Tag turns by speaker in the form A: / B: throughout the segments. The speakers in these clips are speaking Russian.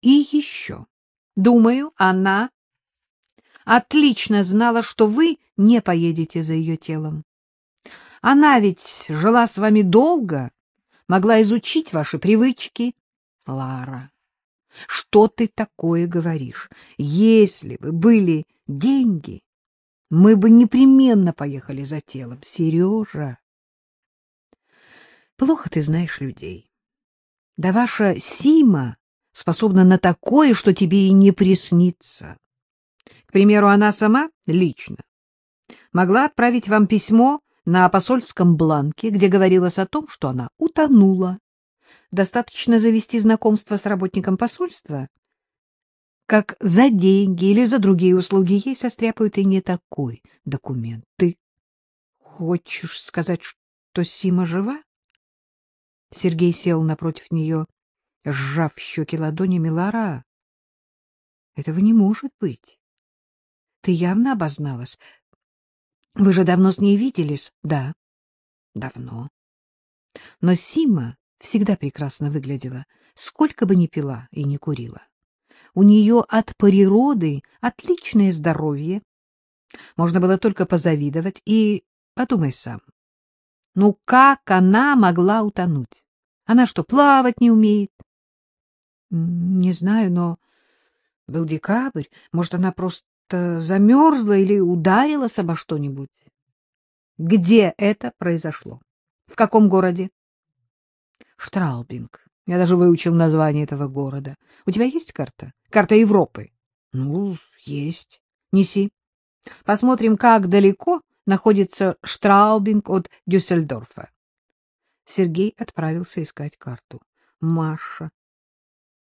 A: И еще. Думаю, она отлично знала, что вы не поедете за ее телом. Она ведь жила с вами долго, могла изучить ваши привычки. Лара, что ты такое говоришь? Если бы были деньги, мы бы непременно поехали за телом. Сережа, плохо ты знаешь людей. Да ваша Сима способна на такое, что тебе и не приснится. К примеру, она сама лично могла отправить вам письмо на посольском бланке, где говорилось о том, что она утонула. Достаточно завести знакомство с работником посольства, как за деньги или за другие услуги ей состряпают и не такой документ. Ты хочешь сказать, что Сима жива? Сергей сел напротив нее, сжав щеки ладонями. Лара, этого не может быть. Ты явно обозналась. Вы же давно с ней виделись? Да, давно. Но Сима всегда прекрасно выглядела, сколько бы ни пила и не курила. У нее от природы отличное здоровье. Можно было только позавидовать. И подумай сам, ну как она могла утонуть? Она что, плавать не умеет? Не знаю, но был декабрь. Может, она просто замерзла или ударилась обо что-нибудь? Где это произошло? В каком городе? Штраубинг. Я даже выучил название этого города. У тебя есть карта? Карта Европы? Ну, есть. Неси. Посмотрим, как далеко находится Штраубинг от Дюссельдорфа. Сергей отправился искать карту. Маша,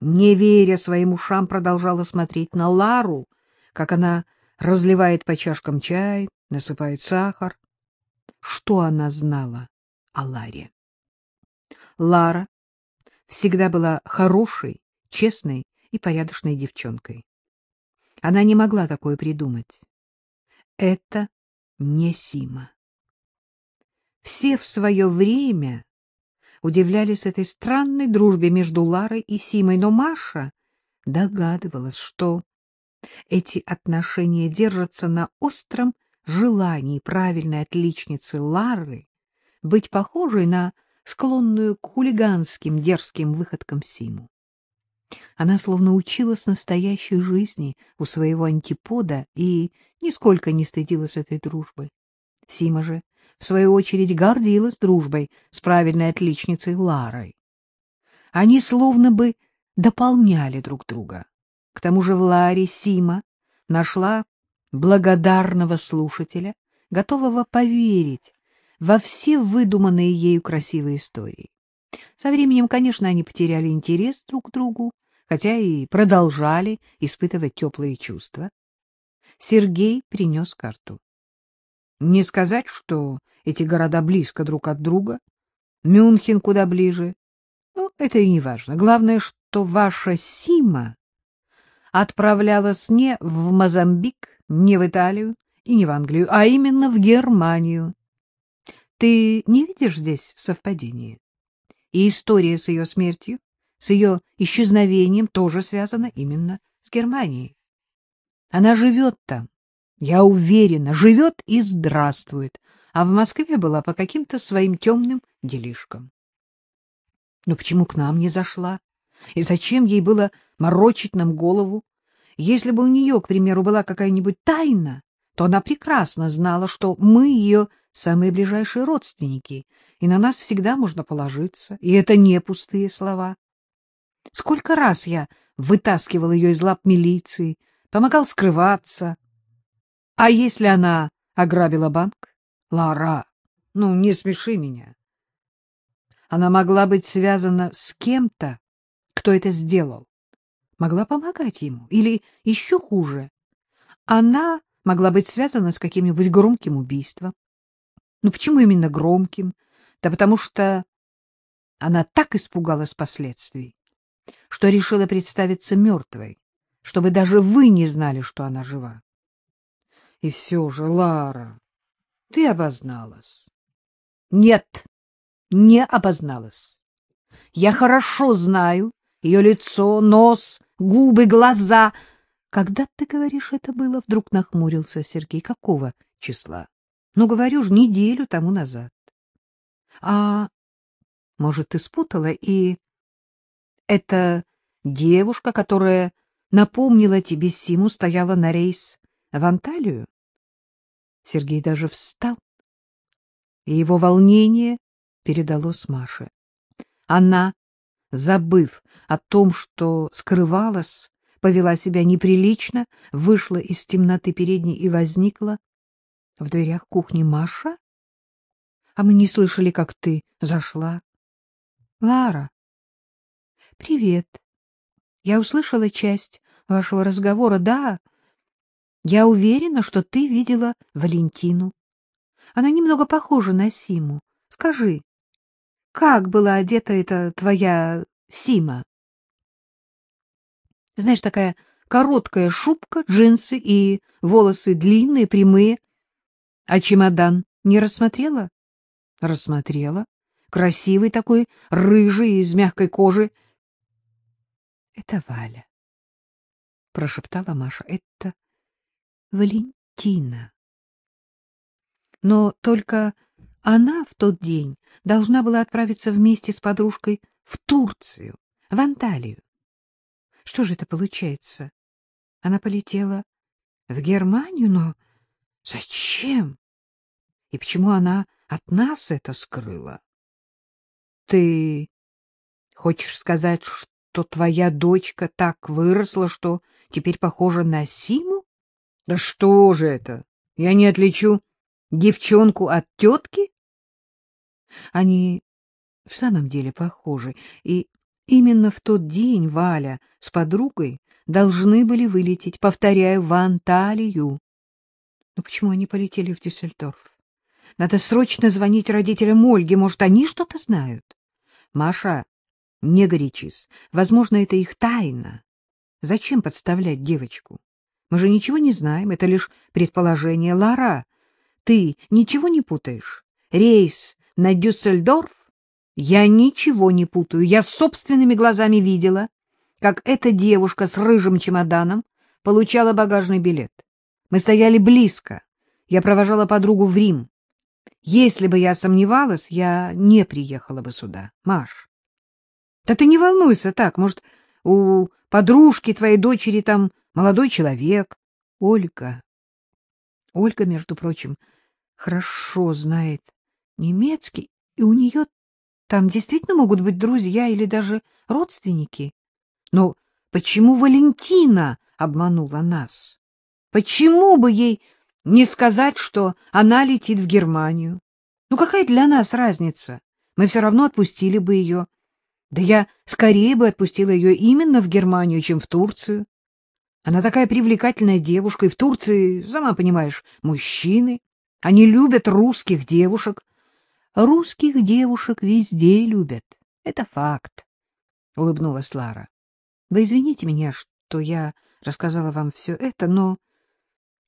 A: не веря своим ушам, продолжала смотреть на Лару, как она разливает по чашкам чай, насыпает сахар. Что она знала о Ларе? Лара всегда была хорошей, честной и порядочной девчонкой. Она не могла такое придумать. Это не Сима. Все в свое время удивлялись этой странной дружбе между Ларой и Симой, но Маша догадывалась, что эти отношения держатся на остром желании правильной отличницы Лары быть похожей на склонную к хулиганским дерзким выходкам Симу. Она словно училась настоящей жизни у своего антипода и нисколько не стыдилась этой дружбы. Сима же, в свою очередь, гордилась дружбой с правильной отличницей Ларой. Они словно бы дополняли друг друга. К тому же в Ларе Сима нашла благодарного слушателя, готового поверить во все выдуманные ею красивые истории. Со временем, конечно, они потеряли интерес друг к другу, хотя и продолжали испытывать теплые чувства. Сергей принес карту. Не сказать, что эти города близко друг от друга. Мюнхен куда ближе. Ну, это и не важно. Главное, что ваша Сима отправлялась не в Мозамбик, не в Италию и не в Англию, а именно в Германию. Ты не видишь здесь совпадения? И история с ее смертью, с ее исчезновением тоже связана именно с Германией. Она живет там, я уверена, живет и здравствует, а в Москве была по каким-то своим темным делишкам. Но почему к нам не зашла? И зачем ей было морочить нам голову? Если бы у нее, к примеру, была какая-нибудь тайна, то она прекрасно знала, что мы ее самые ближайшие родственники, и на нас всегда можно положиться, и это не пустые слова. Сколько раз я вытаскивал ее из лап милиции, помогал скрываться. А если она ограбила банк? Лара, ну, не смеши меня. Она могла быть связана с кем-то, кто это сделал. Могла помогать ему. Или еще хуже. Она могла быть связана с каким-нибудь громким убийством. Ну почему именно громким? Да потому что она так испугалась последствий, что решила представиться мертвой, чтобы даже вы не знали, что она жива. И все же, Лара, ты обозналась. Нет, не обозналась. Я хорошо знаю ее лицо, нос, губы, глаза. Когда ты говоришь, это было? Вдруг нахмурился Сергей. Какого числа? Ну, говорю же, неделю тому назад. А может, ты спутала, и это девушка, которая напомнила тебе Симу, стояла на рейс в Анталию? Сергей даже встал, и его волнение передалось Маше. Она, забыв о том, что скрывалась, повела себя неприлично, вышла из темноты передней и возникла в дверях кухни. Маша? А мы не слышали, как ты зашла. Лара. Привет. Я услышала часть вашего разговора. Да, я уверена, что ты видела Валентину. Она немного похожа на Симу. Скажи, как была одета эта твоя Сима? Знаешь, такая короткая шубка, джинсы и волосы длинные, прямые. А чемодан не рассмотрела? Рассмотрела. Красивый такой, рыжий, из мягкой кожи. — Это Валя, — прошептала Маша. — Это Валентина. Но только она в тот день должна была отправиться вместе с подружкой в Турцию, в Анталию. Что же это получается? Она полетела в Германию, но зачем? И почему она от нас это скрыла? Ты хочешь сказать, что твоя дочка так выросла, что теперь похожа на Симу? Да что же это? Я не отличу девчонку от тетки? Они в самом деле похожи, и именно в тот день Валя с подругой должны были вылететь, повторяю, в Анталию. Но почему они полетели в Дюссельдорф? Надо срочно звонить родителям Ольги, может, они что-то знают. Маша, не горячись, возможно, это их тайна. Зачем подставлять девочку? Мы же ничего не знаем, это лишь предположение. Лара, ты ничего не путаешь? Рейс на Дюссельдорф? Я ничего не путаю. Я собственными глазами видела, как эта девушка с рыжим чемоданом получала багажный билет. Мы стояли близко. Я провожала подругу в Рим. Если бы я сомневалась, я не приехала бы сюда. Маш, да ты не волнуйся так. Может, у подружки твоей дочери там молодой человек. Ольга. Ольга, между прочим, хорошо знает немецкий, и у нее там действительно могут быть друзья или даже родственники. Но почему Валентина обманула нас? Почему бы ей не сказать, что она летит в Германию? Ну какая для нас разница? Мы все равно отпустили бы ее. Да я скорее бы отпустила ее именно в Германию, чем в Турцию. Она такая привлекательная девушка, и в Турции, сама понимаешь, мужчины. Они любят русских девушек. Русских девушек везде любят. Это факт, — улыбнулась Лара. Вы извините меня, что я рассказала вам все это, но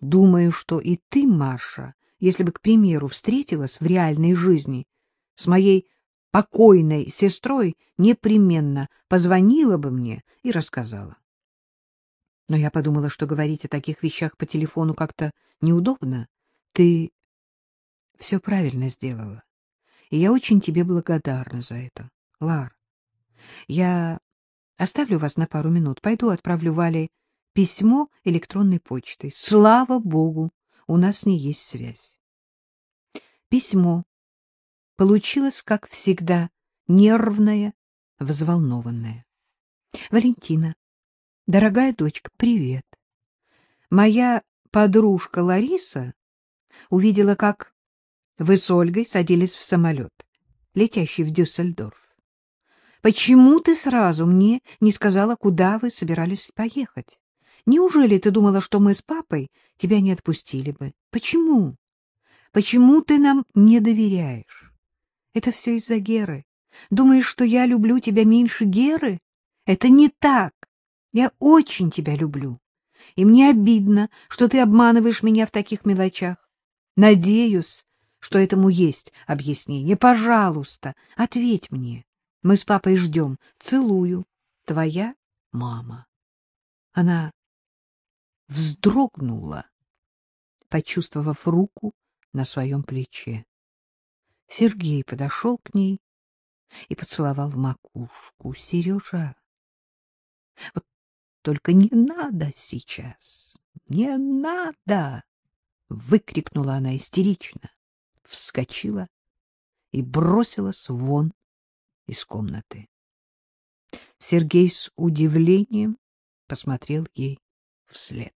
A: думаю, что и ты, Маша, если бы, к примеру, встретилась в реальной жизни с моей покойной сестрой, непременно позвонила бы мне и рассказала. Но я подумала, что говорить о таких вещах по телефону как-то неудобно. Ты все правильно сделала, и я очень тебе благодарна за это. Лар, я оставлю вас на пару минут, пойду отправлю Вале письмо электронной почтой. Слава богу, у нас с ней есть связь. Письмо получилось, как всегда, нервное, взволнованное. Валентина, Дорогая дочка, привет. Моя подружка Лариса увидела, как вы с Ольгой садились в самолет, летящий в Дюссельдорф. Почему ты сразу мне не сказала, куда вы собирались поехать? Неужели ты думала, что мы с папой тебя не отпустили бы? Почему? Почему ты нам не доверяешь? Это все из-за Геры. Думаешь, что я люблю тебя меньше Геры? Это не так. Я очень тебя люблю, и мне обидно, что ты обманываешь меня в таких мелочах. Надеюсь, что этому есть объяснение. Пожалуйста, ответь мне. Мы с папой ждем. Целую. Твоя мама. Она вздрогнула, почувствовав руку на своем плече. Сергей подошел к ней и поцеловал в макушку. — Сережа, вот только не надо сейчас, не надо! — выкрикнула она истерично, вскочила и бросилась вон из комнаты. Сергей с удивлением посмотрел ей вслед.